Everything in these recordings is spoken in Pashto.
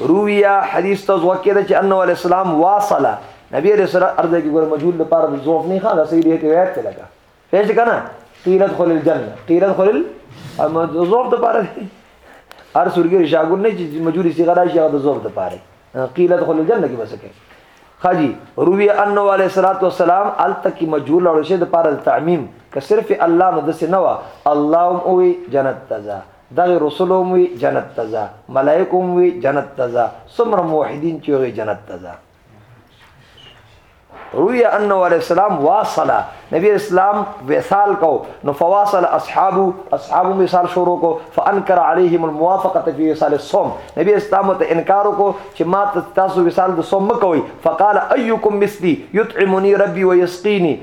رویا حدیث ته ځوکه ده چې انه علی السلام واصله نبی علیہ السلام ارزه کې ګور مجهول لپاره د ضعف نه خاله صحیح دی روایت ته لگا فیش کنه قیل ادخل الجنه قیل ادخل اما ضعف د پاره هر سورګری شاګور نه چې مجهول صيغه راشي هغه د ضعف د پاره قیل ادخل الجنه کې بس کې خاجی روی انه علی الصلاه والسلام التک مجهول او شه د پاره تعمیم که صرف الله نو د سنوا الله او جنت تزا دغه رسول هم وي جنت ته ځه ملائک هم وي جنت ته ځه څومره موحدین چې هغه جنت ته ځه روی انه علی السلام واصل نبی اسلام وصال کو نو فواصل اصحاب اصحاب مثال شروع کو فانکر علیهم الموافقه فی وصال الصوم نبی اسلام ته انکار کو چې ما تاسو وصال د صوم کوي فقال ايكم مثلي يطعمني ربي ويسقيني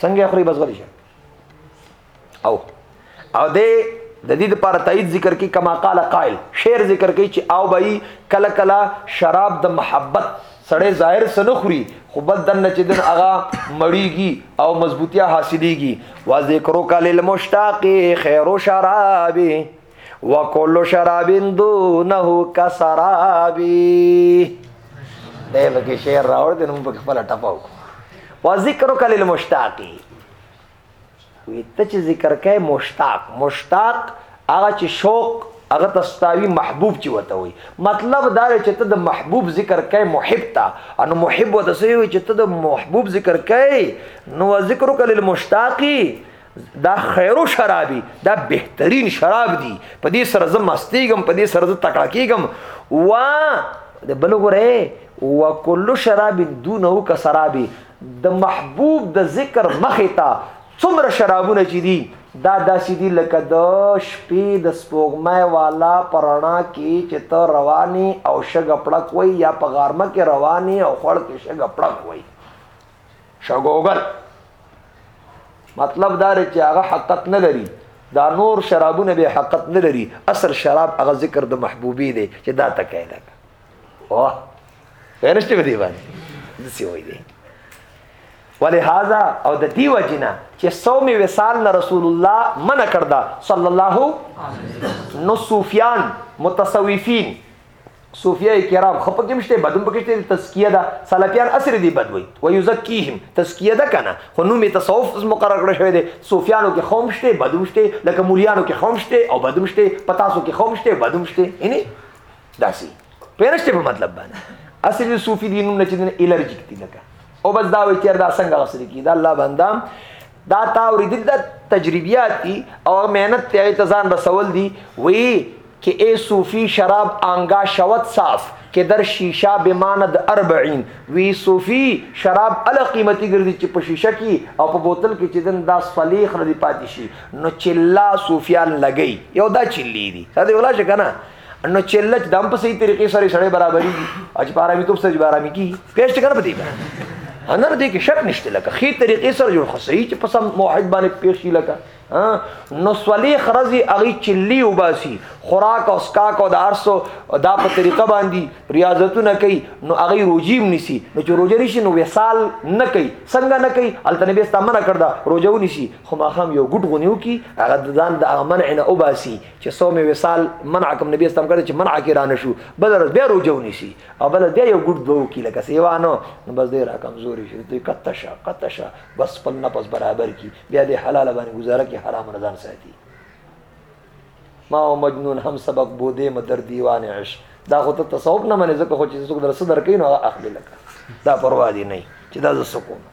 څنګه خوري بس غلی شه او او د د دې لپاره تایید ذکر کی کما قال قائل شعر ذکر کی چې او بای کله کله شراب د محبت سړی ظاهر سنخري خو بد دن چې دن اغا مړیږي او مضبوطیا حاصلېږي وا ذکرو کال المشتاق خیر شرابی وکل شراب دونه کسرابی دی بکی شعر راوړ دی نو په خپل ټپاو و ذکر کل المشتاقی وی ته چې ذکر کای مشتاق مشتاق هغه چې شوق هغه تستاوی محبوب چې وته وي مطلب دا چې ته د محبوب ذکر کوي محب تا ان محب وته سوی وي چې ته د محبوب ذکر کوي نو ذکر کل المشتاقی دا خیرو شرابي دا بهترین شراب دي په دې سره زه مستېږم په دې سره زه تکړه کېږم وا د بل غره و کل شراب دونه ک شرابي د محبوب د ذکر مخه تا څومره شرابونه چي دي دا داسې دي لکه د شپې د سپوږمۍ والا پرانا کې چې ته رواني او شګه پړک وای یا په غارمه کې رواني او خړ کې شګه پړک وای شګوګل مطلب دا دی چې هغه حقیقت نه لري دا نور شرابونه به حقیقت نه لري اصل شراب هغه ذکر د محبوبي دی چې دا تکای نه واه ورشته به دی باندې دسی وای دی ولهذا او د دی وجنه چې صوم وصال نه رسول الله منع کړدا صلی الله نو صوفیان متصوفین صوفیه کرام خو پکې مشته بدوم پکې شته تزکیه ده سلفیان اثر دی بد وي و یزکیهم تزکیه ده کنه خو نوم تصوف مقرر کړی شوی دی صوفیانو کې خوم شته بدوم شته لکه مولیانو کې خوم شته او بدوم شته پتاسو کې خوم شته بدوم شته یعنی داسي پرشته په مطلب باندې اصل صوفي دینونه چې الرجیک دي لکه او بس دا وي چې دا څنګه غسل کی دا الله بندام دا تا اوریدل د تجربیات دي او مهنت ته ځان رسول دي وی کې اے صوفي شراب آنګا شوت صاف کې در شیشه بماند 40 وی صوفي شراب ال قیمتي ګرځي چې په شیشه کې او په بوتل کې چې دن داس فلیخ ردی پاتې شي نو چلا صوفیان لګي یو دا چلی دي دا ولا شي کنه نو چې لچ دم په صحیح طریقې سره سړی برابري او چې پاره میتوب سره برابري کی پیسټ کړ پدې هنر دې کې شک نشته لکه خې طریقې سره جوړ خصي چې په سم موحد باندې پیښي لکه نو سولي خرزي اغي چلی وباسي خوراک او سکاک او د ارسو دا په طریقه باندې ریاضتونه کوي نو اغي روجیم نسی نو چې روجه نشي نو وصال نه کوي څنګه نه کوي الته نبی استمنه کړدا روجه ونیسی خو ما خام یو ګډ غنیو کی هغه ځان د امن نه وباسي چې سو مې وصال منع کوم نبی اسلام کړی چې منع کې رانه شو بل ورځ بیا روجو نیسی او بل بیا یو ګډ دوه کی لکه سیوانو نو بس دې را کمزوري شو دوی قطشه قطشه بس خپل نفس برابر کی بیا دې حلال باندې گزاره کې حرام نه ځان ساتي ما او مجنون هم سبق بوده مدر دیوان عشق دا خو ته تصوف نه منې ځکه خو چې څوک درسه درکې نو اخلي لکه دا پروا دی نه چې دا زه سکوم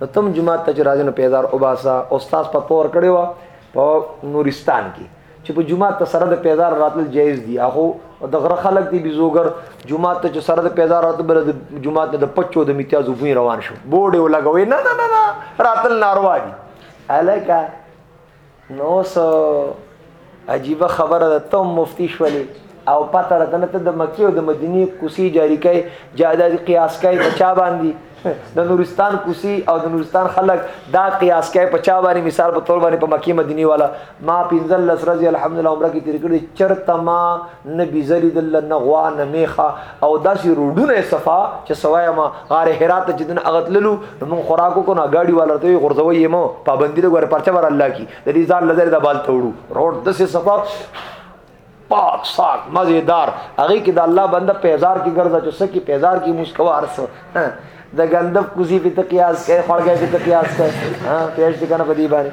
نو تم جماعت ته چې راځي نو پیزار وباسه استاد په تور کړی و په نورستان کې چې په جمعه ته سره د پیزار راتل جایز دی اخو د غره خلک دی بيزوګر جمعه ته چې سره د پیزار راتل بل د جمعه ته د پچو د میتیازو بوی روان شو بورډ یې لګوي نه نه نه راتل ناروا دي الکه نو سو عجیب خبره ده ته مفتی شولې او پته راته نه ته د مکې او د مدینې کوسي جاری کوي جاداد قیاس کوي بچا باندې د نورستان کوسي او د نورستان خلک دا قیاس کوي بچا باندې مثال په تور باندې په مکې مدینې والا ما پنځل لس ورځې الحمدلله عمره کې تیر کړې چرته ما نه بیزری دل نه غوا نه میخه او داسې روډونه صفا چې سوای ما غار هرات چې دن اغتللو نو مون خوراکو کو نه گاډي والا ته غرزوي یمو پابندی له غره پرچا ور الله کی د دې ځان لزر د بال توړو روډ د سه صفا پاک ساک مزیدار هغه کې د الله بنده پیزار کې ګرځا چې سکی پیزار کې مسکوا ارسو د غندب کوزي په تقیاس کې خړګې په تقیاس کې ها پیاش دي کنه په دی باندې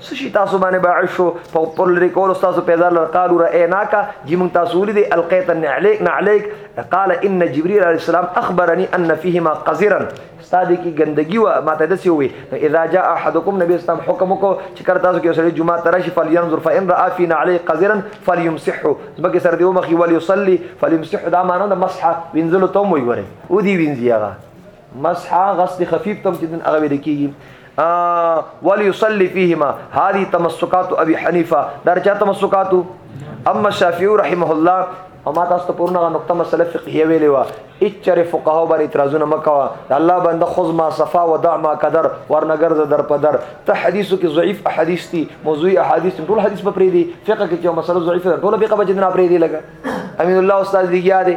سشي تاسو باندې باعث شو په پر لري کول تاسو پیدا لر قالو رأیناک جی مون تاسو ولید القیت النعلیک نعلیک قال ان جبريل عليه السلام اخبرني ان فيهما قذرا استاد کی ګندګي وا ماته دسی وي اذا جاء احدكم نبی اسلام حکم کو چې کړه تاسو کې سره جمعه ترشی فلينظر فان را في نعلي قذرا فليمسحه زبکه سره دی مخي وليصلي فليمسح دا معنی د مسح وینځلو ته وي وره او دی وینځي هغه مسح غسل خفيف تم چې دن هغه ویل کیږي وليصلي فيهما هذه تمسكات ابي حنيفه درجه تمسكات اما الشافعي رحمه الله او ما تاسو ته پرونه نقطه مسله فقهيه ویلې و اچره فقهاو باندې اعتراضونه مکوا الله بنده خذ ما صفا ودع ما قدر ورنګر ز در پدر ته حدیثو کې ضعیف احادیث دي موضوعي احادیث ټول حدیث په پرې دي فقه کې چې مسله ضعیفه ټول فقه بچنه پرې دي لګا امین الله استاد لګیا دي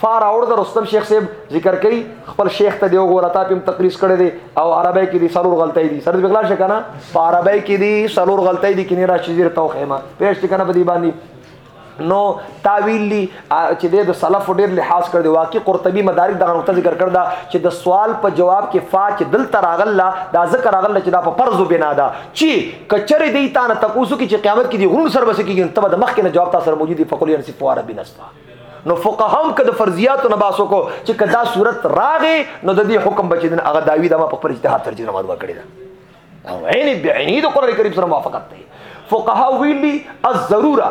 فا راوړ د رستم شیخ صاحب ذکر کوي خپل شیخ ته دی وګوره تا په تقریص کړی دی او عربی کې دی سرور غلطی دی سر بغلا شي کنه په عربی کې دی سرور غلطی دی کینه راشي زیر توخه ما پېښ دي کنه په دی باندې نو تاویل لی چې د سلف ډیر لحاظ کړ دی واقعي قرطبي مدارک دغه نقطه ذکر کړ دا چې د سوال په جواب کې فا چې دل تر اغلا دا ذکر اغلا چې دا په فرض بنا ده چې کچره دی تا نه تاسو کې چې قیامت کې دی غرون سر بس کېږي تبه د مخ کې نه جواب تاسو موجودي فقلی ان سفاره بنسبه نو فقهم که د فرضیاتو نه باسو کو چې کدا صورت راغې نو د دې حکم بچی دن هغه داوی د ما په خپل اجتهاد ترجمه مروه کړی دا او عین بعینی د قران کریم سره موافقت دی فقها ویلی الضروره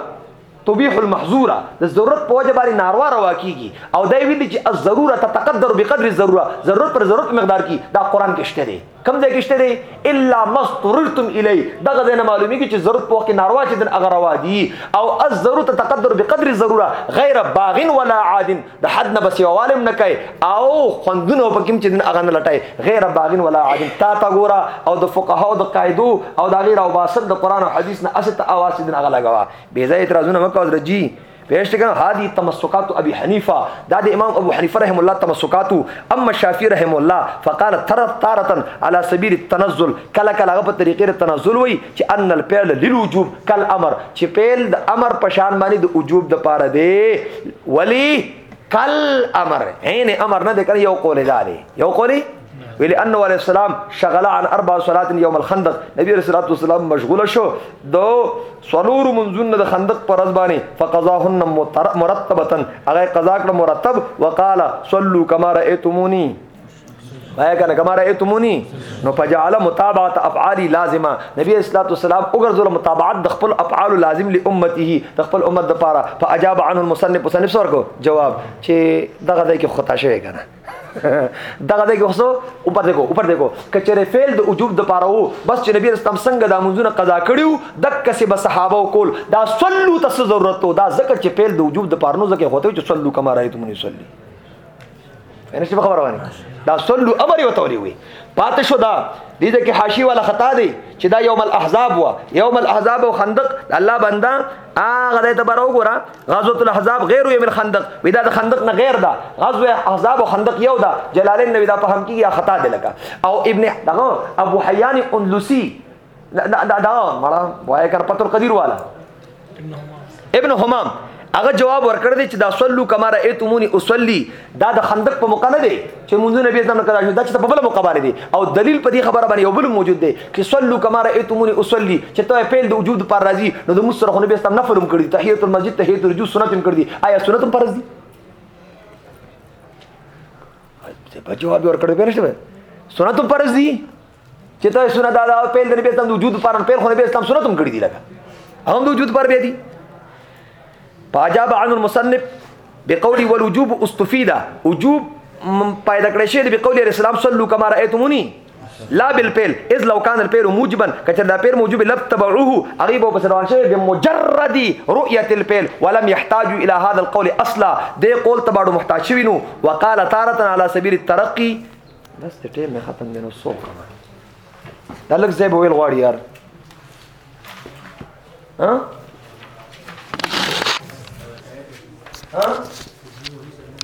تبيح المحظوره د ضرورت په وجه باندې ناروا روا کیږي او دا ویلي چې الضروره تتقدر بقدر الضروره ضرورت پر ضرورت مقدار کی دا قران کې شته دی کم ځای کې شته دی الا مستررتم الی دغه ځای نه معلومیږي چې ضرورت په وخت کې ناروا چې دن هغه روا دي او از ضرورت تقدر بقدر ضروره غیر باغن ولا عادن د حد نه بس یوالم نه کوي او خوندونه په کوم چې دن هغه نه لټای غیر باغن ولا عادن تا تا ګورا او د فقها او د قاعدو او د غیر او باسد د قران او حدیث نه اسه ته اواز دن هغه لګوا بې ځای اعتراضونه مکو درجی پیشت کن هذه تمسکات ابي حنیفه دا د امام ابو حنیفه رحم الله تمسکات اما شافعي رحم الله فقال تر تارتن على سبيل التنزل کله کله په طریقې تنزل وای چې ان الفعل للوجوب کل امر چې فعل د امر په شان باندې د وجوب د پاره دی ولی کل امر عین امر نه دی کړ یو قول دی یو قولی ویلی انه علی السلام شغل عن اربع صلات یوم الخندق نبی رسول الله والسلام مشغول شو دو سلور منزون د خندق پر ازبانی فقضاهن مرتبه هغه قضا کړ مرتب وقال صلوا كما رايتموني آیا کنه کما رایتمونی نو فجعل متابعه افعالی لازمه نبی اسلام والسلام وګرځول متابعت د خپل افعال لازم لامته د خپل امت د پاره فاجاب عنه المصنف مصنف سره کو جواب چې دغه ځای کې خطا شوی کنه دغه دغه وسو او پر دغه او پر دغه کچره فعل د وجوب د پاره وو بس چې نبی رستم څنګه د منځونه قضا کړیو د کسې به صحابه کول دا صلو ته ضرورت وو دا ذکر چې فعل د وجوب د پاره نو ځکه هوته چې صلو کما رايته مونږ صلی ان څه خبره وانه دا صلو امر یو توري وي پاتې شو دا دې دې کې حاشی ولا خطا دی چې دا یوم الاحزاب وا یوم الاحزاب او خندق الله بندا هغه دې ته برو ګره غزوه الاحزاب غیر یوم الخندق ودا د خندق نه غیر ده غزوه احزاب او خندق یو ده جلالین نو دا په هم کې یا خطا ده لکه او ابن دغه ابو حیان اندلسی دا دا دا مړه وای کر پتر قدیر والا ابن حمام هغه جواب ورکړ دی چې دا صلو کما رایتمونی اصلي دا د خندق په موقع نه دی چې مونږونه به اسلام نه کړای شو دا چې په بل موقع باندې دي او دلیل په دې خبره باندې یو بل موجود دی چې صلو کما رایتمونی اصلي چې ته پیل د وجود پر راضي نو د مصر خو نبی اسلام نفل هم کړی تحیت المسجد تحیت الرجوع سنت هم کړی آیا سنت هم فرض دي په جواب ورکړې به نشته سنت هم فرض دي چې ته سنت دا دا پیل د نبی اسلام د وجود پر پیل خو نبی اسلام سنت هم کړی دی لکه هم د وجود پر بیا دی فاجاب عن المصنف بقول والوجوب استفيد وجوب پیدا کړی شی دی بقول رسول الله صلی الله کما رایتمونی لا بالفعل اذ لو كان الفعل موجبا کچر دا پیر موجب لتبعوه هغه به پس روان شي بمجرد رؤيه الفعل ولم يحتاج الى هذا القول اصلا دې قول تبعو محتاج شوی نو وقال تاره على سبيل الترقي بس د ټیم مې ختم دی نو څه وکړم دا لږ ځای به ویل غواړي یار ها ها